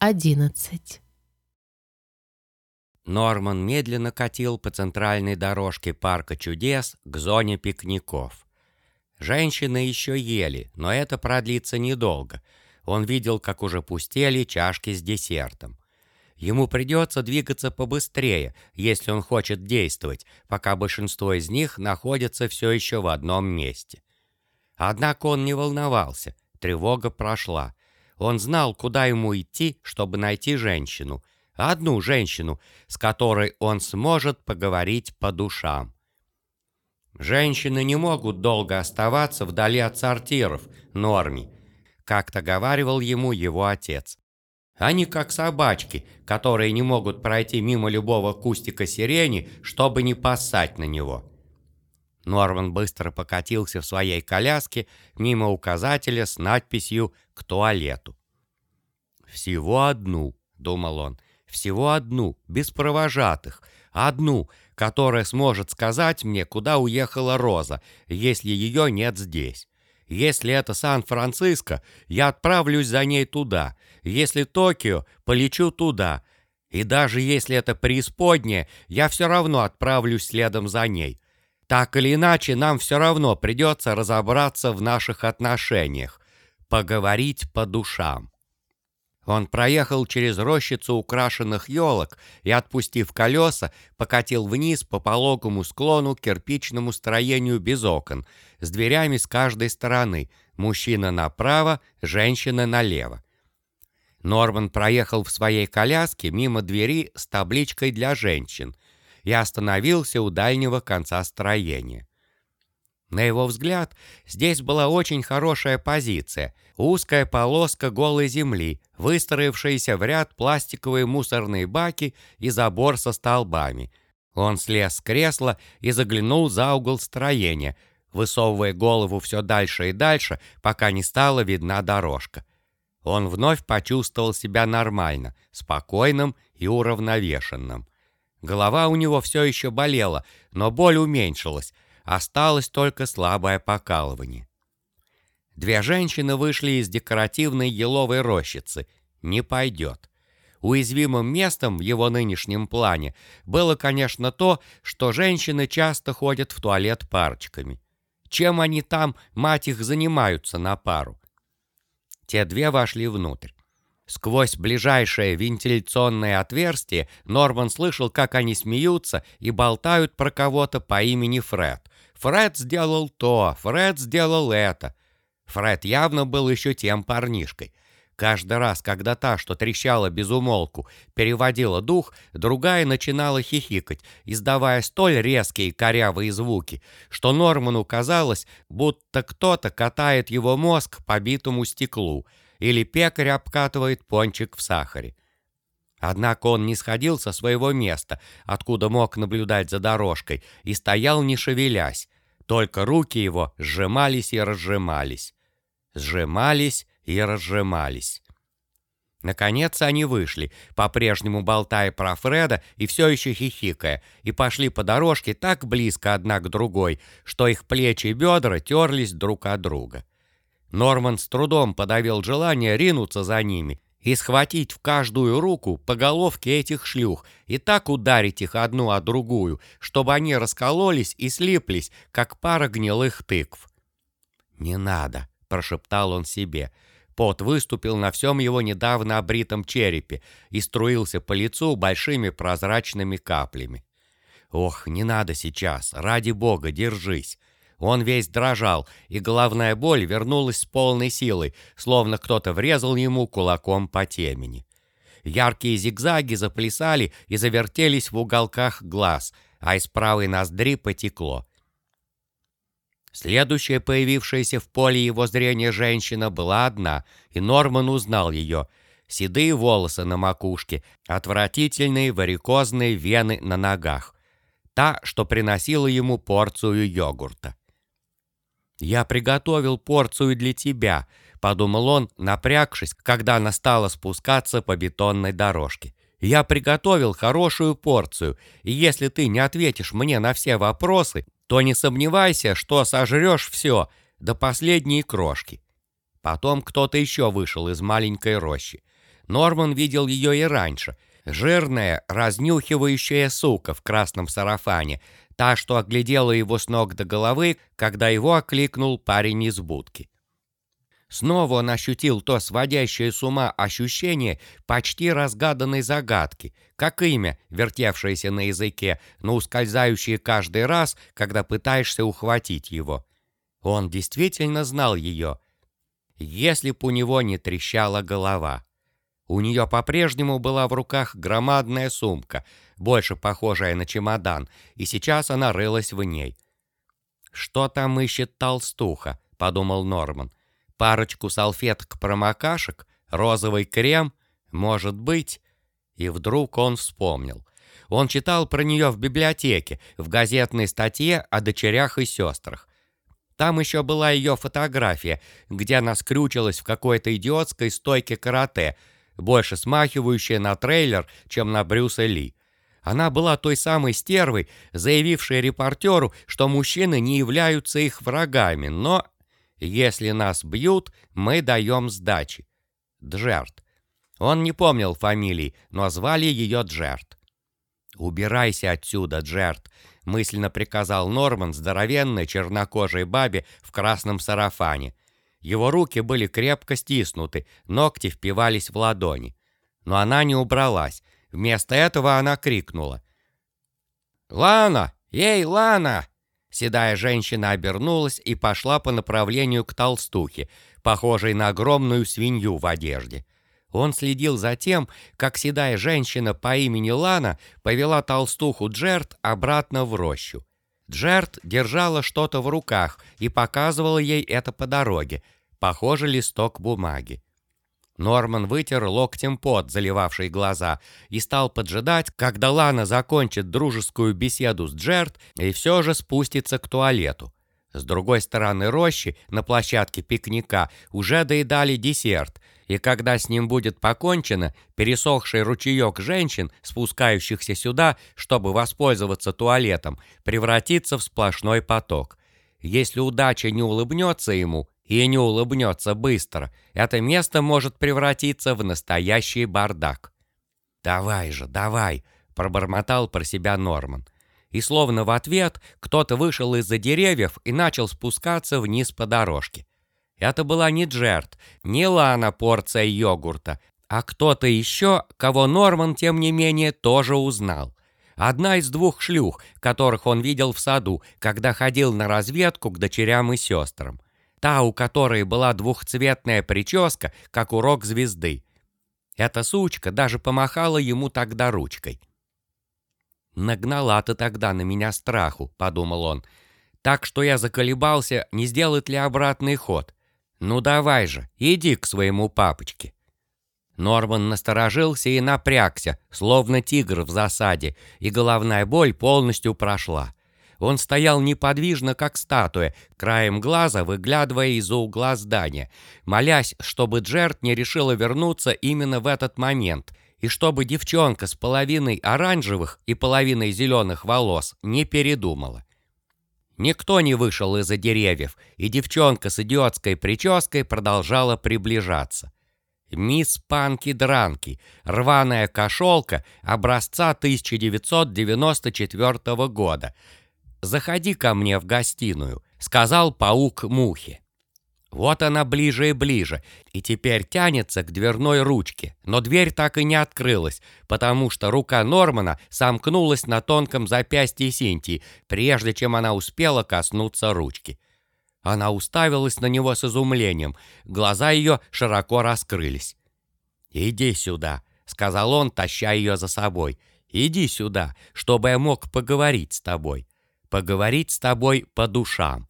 11. Норман медленно катил по центральной дорожке парка чудес к зоне пикников. Женщины еще ели, но это продлится недолго. Он видел, как уже пустели чашки с десертом. Ему придется двигаться побыстрее, если он хочет действовать, пока большинство из них находятся все еще в одном месте. Однако он не волновался, тревога прошла. Он знал, куда ему идти, чтобы найти женщину. Одну женщину, с которой он сможет поговорить по душам. Женщины не могут долго оставаться вдали от сортиров, Норми, как-то говаривал ему его отец. Они как собачки, которые не могут пройти мимо любого кустика сирени, чтобы не поссать на него. Норман быстро покатился в своей коляске мимо указателя с надписью «К туалету». «Всего одну», — думал он, — «всего одну, без провожатых, одну, которая сможет сказать мне, куда уехала Роза, если ее нет здесь. Если это Сан-Франциско, я отправлюсь за ней туда. Если Токио, полечу туда. И даже если это преисподняя, я все равно отправлюсь следом за ней. Так или иначе, нам все равно придется разобраться в наших отношениях, поговорить по душам. Он проехал через рощицу украшенных елок и, отпустив колеса, покатил вниз по пологому склону к кирпичному строению без окон, с дверями с каждой стороны, мужчина направо, женщина налево. Норман проехал в своей коляске мимо двери с табличкой для женщин — и остановился у дальнего конца строения. На его взгляд, здесь была очень хорошая позиция, узкая полоска голой земли, выстроившаяся в ряд пластиковые мусорные баки и забор со столбами. Он слез с кресла и заглянул за угол строения, высовывая голову все дальше и дальше, пока не стала видна дорожка. Он вновь почувствовал себя нормально, спокойным и уравновешенным. Голова у него все еще болела, но боль уменьшилась, осталось только слабое покалывание. Две женщины вышли из декоративной еловой рощицы. Не пойдет. Уязвимым местом в его нынешнем плане было, конечно, то, что женщины часто ходят в туалет парочками. Чем они там, мать их, занимаются на пару? Те две вошли внутрь. Сквозь ближайшее вентиляционное отверстие Норман слышал, как они смеются и болтают про кого-то по имени Фред. Фред сделал то, Фред сделал это. Фред явно был еще тем парнишкой. Каждый раз, когда та, что трещала без умолку, переводила дух, другая начинала хихикать, издавая столь резкие корявые звуки, что Норману казалось, будто кто-то катает его мозг по битому стеклу — или пекарь обкатывает пончик в сахаре. Однако он не сходил со своего места, откуда мог наблюдать за дорожкой, и стоял не шевелясь, только руки его сжимались и разжимались. Сжимались и разжимались. Наконец они вышли, по-прежнему болтая про Фреда и все еще хихикая, и пошли по дорожке так близко одна к другой, что их плечи и бедра терлись друг от друга. Норман с трудом подавил желание ринуться за ними и схватить в каждую руку по головке этих шлюх и так ударить их одну о другую, чтобы они раскололись и слиплись, как пара гнилых тыкв. «Не надо», — прошептал он себе. Пот выступил на всем его недавно обритом черепе и струился по лицу большими прозрачными каплями. «Ох, не надо сейчас, ради бога, держись!» Он весь дрожал, и головная боль вернулась с полной силой, словно кто-то врезал ему кулаком по темени. Яркие зигзаги заплясали и завертелись в уголках глаз, а из правой ноздри потекло. Следующая появившаяся в поле его зрения женщина была одна, и Норман узнал ее. Седые волосы на макушке, отвратительные варикозные вены на ногах. Та, что приносила ему порцию йогурта. «Я приготовил порцию для тебя», — подумал он, напрягшись, когда она стала спускаться по бетонной дорожке. «Я приготовил хорошую порцию, и если ты не ответишь мне на все вопросы, то не сомневайся, что сожрешь все до последней крошки». Потом кто-то еще вышел из маленькой рощи. Норман видел ее и раньше. Жирная, разнюхивающая сука в красном сарафане, та, что оглядела его с ног до головы, когда его окликнул парень из будки. Снова он ощутил то сводящее с ума ощущение почти разгаданной загадки, как имя, вертевшееся на языке, но ускользающее каждый раз, когда пытаешься ухватить его. Он действительно знал ее, если б у него не трещала голова. У нее по-прежнему была в руках громадная сумка, больше похожая на чемодан, и сейчас она рылась в ней. «Что там ищет толстуха?» — подумал Норман парочку салфеток-промокашек, розовый крем, может быть. И вдруг он вспомнил. Он читал про нее в библиотеке, в газетной статье о дочерях и сестрах. Там еще была ее фотография, где она скрючилась в какой-то идиотской стойке карате, больше смахивающая на трейлер, чем на Брюса Ли. Она была той самой стервой, заявившей репортеру, что мужчины не являются их врагами, но если нас бьют, мы даем сдачи. Джерт. Он не помнил фамилии, но звали ее Джерт. «Убирайся отсюда, Джерт», — мысленно приказал Норман здоровенной чернокожей бабе в красном сарафане. Его руки были крепко стиснуты, ногти впивались в ладони. Но она не убралась. Вместо этого она крикнула. «Лана! Эй, Лана!» Седая женщина обернулась и пошла по направлению к толстухе, похожей на огромную свинью в одежде. Он следил за тем, как седая женщина по имени Лана повела толстуху Джерт обратно в рощу. Джерт держала что-то в руках и показывала ей это по дороге, похоже, листок бумаги. Норман вытер локтем пот, заливавший глаза, и стал поджидать, когда Лана закончит дружескую беседу с Джерт и все же спустится к туалету. С другой стороны рощи, на площадке пикника, уже доедали десерт, и когда с ним будет покончено, пересохший ручеек женщин, спускающихся сюда, чтобы воспользоваться туалетом, превратится в сплошной поток. Если удача не улыбнется ему, и не улыбнется быстро, это место может превратиться в настоящий бардак. «Давай же, давай!» — пробормотал про себя Норман. И словно в ответ кто-то вышел из-за деревьев и начал спускаться вниз по дорожке. Это была не Джерт, не Лана порция йогурта, а кто-то еще, кого Норман, тем не менее, тоже узнал. Одна из двух шлюх, которых он видел в саду, когда ходил на разведку к дочерям и сестрам та, у которой была двухцветная прическа, как у рок-звезды. Эта сучка даже помахала ему тогда ручкой. «Нагнала ты тогда на меня страху», — подумал он, так что я заколебался, не сделать ли обратный ход. «Ну давай же, иди к своему папочке». Норман насторожился и напрягся, словно тигр в засаде, и головная боль полностью прошла. Он стоял неподвижно, как статуя, краем глаза выглядывая из-за угла здания, молясь, чтобы Джерт не решила вернуться именно в этот момент, и чтобы девчонка с половиной оранжевых и половиной зеленых волос не передумала. Никто не вышел из-за деревьев, и девчонка с идиотской прической продолжала приближаться. Мисс Панки-Дранки, рваная кошелка образца 1994 года, заходи ко мне в гостиную», — сказал паук Мухе. Вот она ближе и ближе, и теперь тянется к дверной ручке, но дверь так и не открылась, потому что рука Нормана сомкнулась на тонком запястье Синтии, прежде чем она успела коснуться ручки. Она уставилась на него с изумлением, глаза ее широко раскрылись. «Иди сюда», — сказал он, таща ее за собой. «Иди сюда, чтобы я мог поговорить с тобой» поговорить с тобой по душам.